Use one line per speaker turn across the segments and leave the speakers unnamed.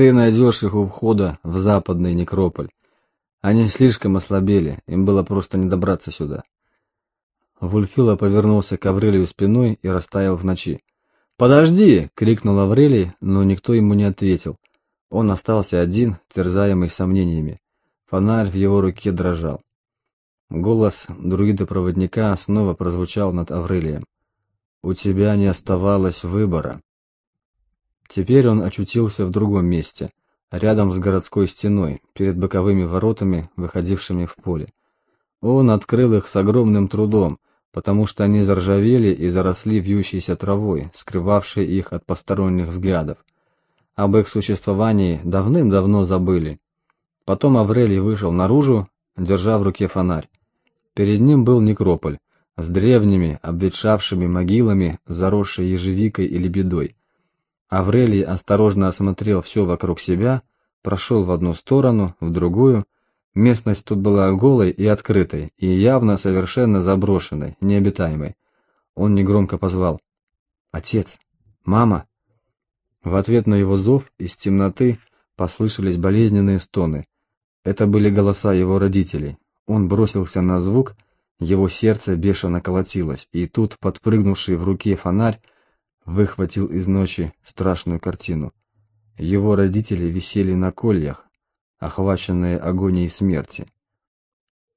Ты найдешь их у входа в западный некрополь. Они слишком ослабели, им было просто не добраться сюда. Вульфила повернулся к Аврелию спиной и растаял в ночи. «Подожди!» — крикнул Аврелий, но никто ему не ответил. Он остался один, терзаемый сомнениями. Фонарь в его руке дрожал. Голос друида-проводника снова прозвучал над Аврелием. «У тебя не оставалось выбора». Теперь он очутился в другом месте, рядом с городской стеной, перед боковыми воротами, выходившими в поле. Он открыл их с огромным трудом, потому что они заржавели и заросли вьющейся травой, скрывавшей их от посторонних взглядов. Об их существовании давным-давно забыли. Потом Аврелий вышел наружу, держа в руке фонарь. Перед ним был некрополь, с древними, обветшавшими могилами, заросшей ежевикой и лебедой. Аврелий осторожно осмотрел все вокруг себя, прошел в одну сторону, в другую. Местность тут была голой и открытой, и явно совершенно заброшенной, необитаемой. Он негромко позвал. «Отец! Мама!» В ответ на его зов из темноты послышались болезненные стоны. Это были голоса его родителей. Он бросился на звук, его сердце бешено колотилось, и тут, подпрыгнувший в руке фонарь, выхватил из ночи страшную картину. Его родители висели на кольях, охваченные агонией смерти.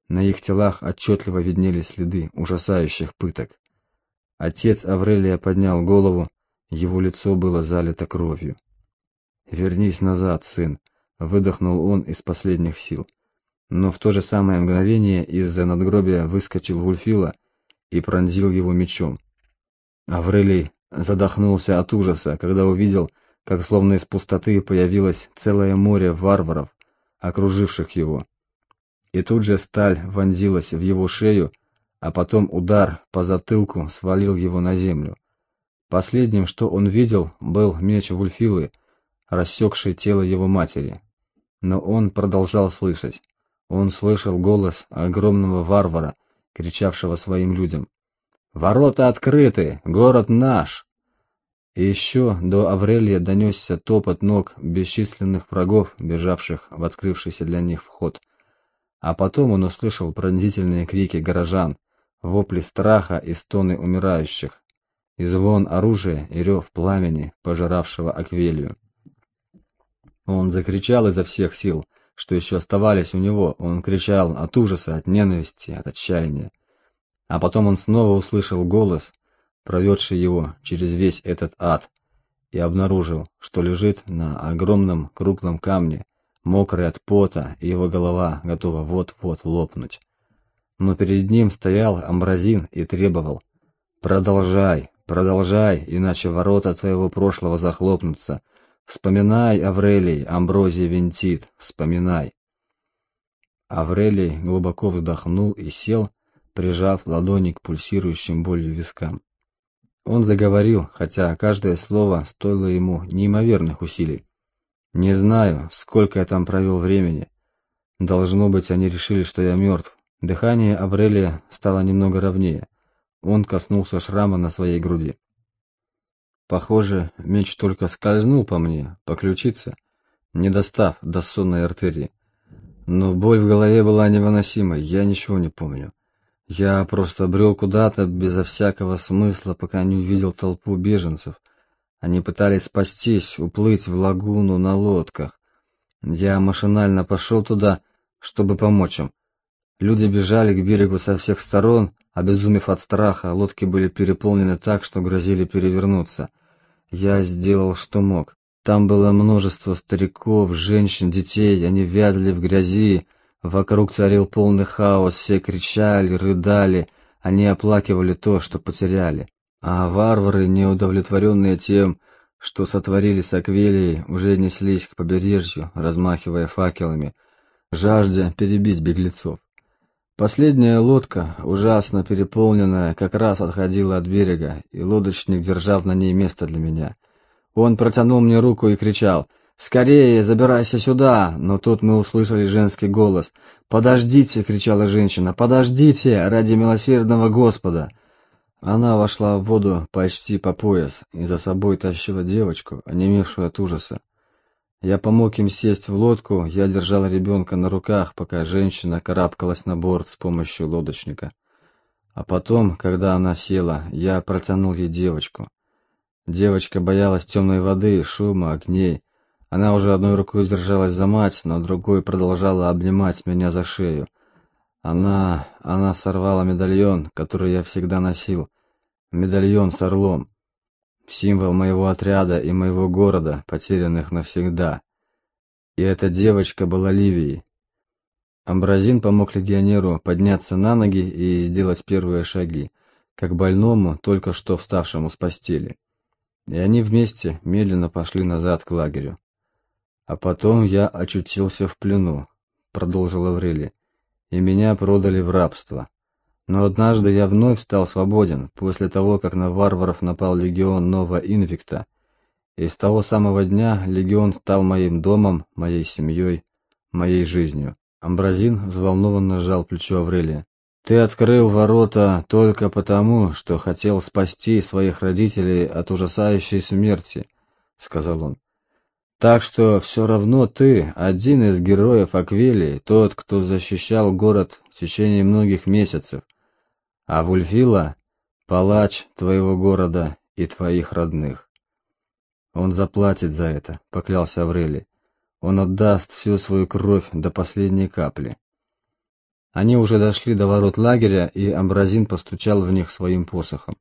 На их телах отчетливо виднелись следы ужасающих пыток. Отец Аврелия поднял голову, его лицо было залито кровью. «Вернись назад, сын», — выдохнул он из последних сил. Но в то же самое мгновение из-за надгробия выскочил Вульфила и пронзил его мечом. Аврелий Задохнулся от ужаса, когда увидел, как словно из пустоты появилось целое море варваров, окруживших его. И тут же сталь вонзилась в его шею, а потом удар по затылку свалил его на землю. Последним, что он видел, был меч Вульфилы, рассекший тело его матери. Но он продолжал слышать. Он слышал голос огромного варвара, кричавшего своим людям. «Ворота открыты! Город наш!» И еще до Аврелия донесся топот ног бесчисленных врагов, бежавших в открывшийся для них вход. А потом он услышал пронзительные крики горожан, вопли страха и стоны умирающих, и звон оружия и рев пламени, пожиравшего Аквелию. Он закричал изо всех сил, что еще оставались у него, он кричал от ужаса, от ненависти, от отчаяния. А потом он снова услышал голос, проведший его через весь этот ад, и обнаружил, что лежит на огромном круглом камне, мокрый от пота, и его голова готова вот-вот лопнуть. Но перед ним стоял Амбразин и требовал «Продолжай, продолжай, иначе ворота твоего прошлого захлопнутся. Вспоминай, Аврелий, Амброзий винтит, вспоминай». Аврелий глубоко вздохнул и сел, прижав ладони к пульсирующим болью вискам. Он заговорил, хотя каждое слово стоило ему неимоверных усилий. «Не знаю, сколько я там провел времени. Должно быть, они решили, что я мертв». Дыхание Аврелия стало немного ровнее. Он коснулся шрама на своей груди. Похоже, меч только скользнул по мне, по ключице, не достав до сонной артерии. Но боль в голове была невыносимой, я ничего не помню. Я просто брел куда-то безо всякого смысла, пока не увидел толпу беженцев. Они пытались спастись, уплыть в лагуну на лодках. Я машинально пошел туда, чтобы помочь им. Люди бежали к берегу со всех сторон, обезумев от страха, лодки были переполнены так, что грозили перевернуться. Я сделал, что мог. Там было множество стариков, женщин, детей, они вязли в грязи, Вокруг царил полный хаос, все кричали, рыдали, они оплакивали то, что потеряли. А варвары, неудовлетворенные тем, что сотворили с Аквелией, уже неслись к побережью, размахивая факелами, жаждя перебить беглецов. Последняя лодка, ужасно переполненная, как раз отходила от берега, и лодочник держал на ней место для меня. Он протянул мне руку и кричал — «Скорее, забирайся сюда!» Но тут мы услышали женский голос. «Подождите!» — кричала женщина. «Подождите! Ради милосердного Господа!» Она вошла в воду почти по пояс и за собой тащила девочку, онемевшую от ужаса. Я помог им сесть в лодку, я держал ребенка на руках, пока женщина карабкалась на борт с помощью лодочника. А потом, когда она села, я протянул ей девочку. Девочка боялась темной воды, шума, огней. Она уже одной рукой держалась за мать, но другой продолжала обнимать меня за шею. Она... она сорвала медальон, который я всегда носил. Медальон с орлом. Символ моего отряда и моего города, потерянных навсегда. И эта девочка была Ливией. Амбразин помог легионеру подняться на ноги и сделать первые шаги, как больному, только что вставшему с постели. И они вместе медленно пошли назад к лагерю. «А потом я очутился в плену», — продолжил Аврелий, — «и меня продали в рабство. Но однажды я вновь стал свободен, после того, как на варваров напал легион Нова Инвикта, и с того самого дня легион стал моим домом, моей семьей, моей жизнью». Амбразин взволнованно сжал плечо Аврелия. «Ты открыл ворота только потому, что хотел спасти своих родителей от ужасающей смерти», — сказал он. Так что все равно ты один из героев Аквилии, тот, кто защищал город в течение многих месяцев, а Вульфила — палач твоего города и твоих родных. Он заплатит за это, поклялся Аврелий. Он отдаст всю свою кровь до последней капли. Они уже дошли до ворот лагеря, и Амбразин постучал в них своим посохом.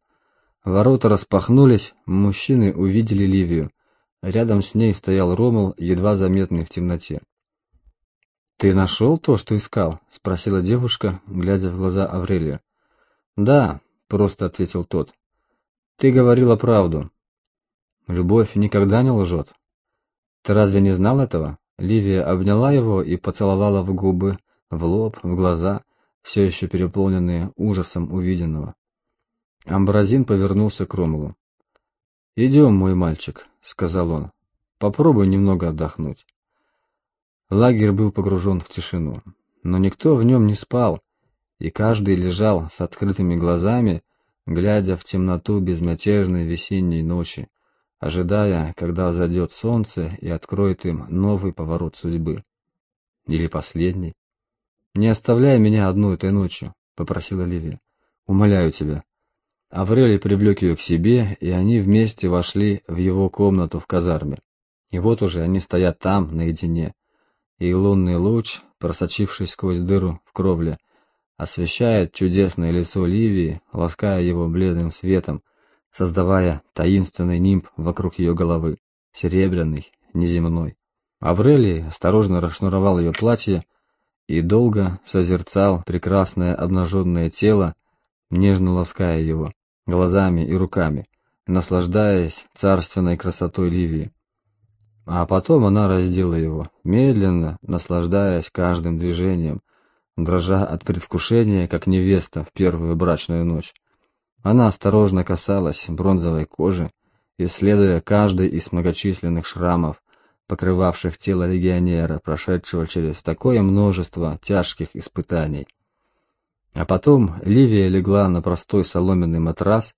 Ворота распахнулись, мужчины увидели Ливию — Рядом с ней стоял Ромул, едва заметный в темноте. «Ты нашел то, что искал?» — спросила девушка, глядя в глаза Аврелия. «Да», — просто ответил тот. «Ты говорила правду. Любовь никогда не лжет. Ты разве не знал этого?» Ливия обняла его и поцеловала в губы, в лоб, в глаза, все еще переполненные ужасом увиденного. Амбразин повернулся к Ромулу. «Идем, мой мальчик», — сказал он. «Попробуй немного отдохнуть». Лагерь был погружен в тишину, но никто в нем не спал, и каждый лежал с открытыми глазами, глядя в темноту безмятежной весенней ночи, ожидая, когда зайдет солнце и откроет им новый поворот судьбы. Или последний. «Не оставляй меня одну этой ночью», — попросила Ливия. «Умоляю тебя». Аврелий привлек ее к себе, и они вместе вошли в его комнату в казарме. И вот уже они стоят там, наедине, и лунный луч, просочившись сквозь дыру в кровле, освещает чудесное лицо Ливии, лаская его бледным светом, создавая таинственный нимб вокруг ее головы, серебряный, неземной. Аврелий осторожно расшнуровал ее платье и долго созерцал прекрасное обнаженное тело, нежно лаская его глазами и руками, наслаждаясь царственной красотой Ливии. А потом она раздела его, медленно, наслаждаясь каждым движением, дрожа от предвкушения, как невеста в первую брачную ночь. Она осторожно касалась бронзовой кожи, исследуя каждый из многочисленных шрамов, покрывавших тело легионера, прошедшего через такое множество тяжких испытаний. А потом Ливия легла на простой соломенный матрас,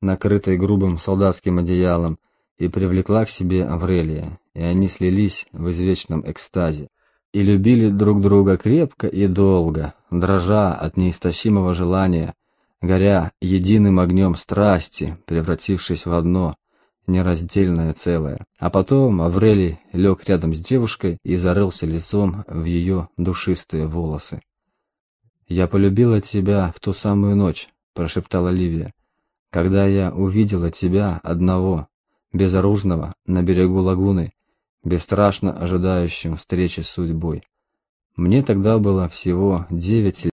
накрытый грубым солдатским одеялом, и привлекла к себе Аврелия, и они слились в извечном экстазе. И любили друг друга крепко и долго, дрожа от неистощимого желания, горя единым огнем страсти, превратившись в одно, нераздельное целое. А потом Аврелий лег рядом с девушкой и зарылся лицом в ее душистые волосы. «Я полюбила тебя в ту самую ночь», — прошептала Ливия, «когда я увидела тебя одного, безоружного, на берегу лагуны, бесстрашно ожидающим встречи с судьбой. Мне тогда было всего девять лет.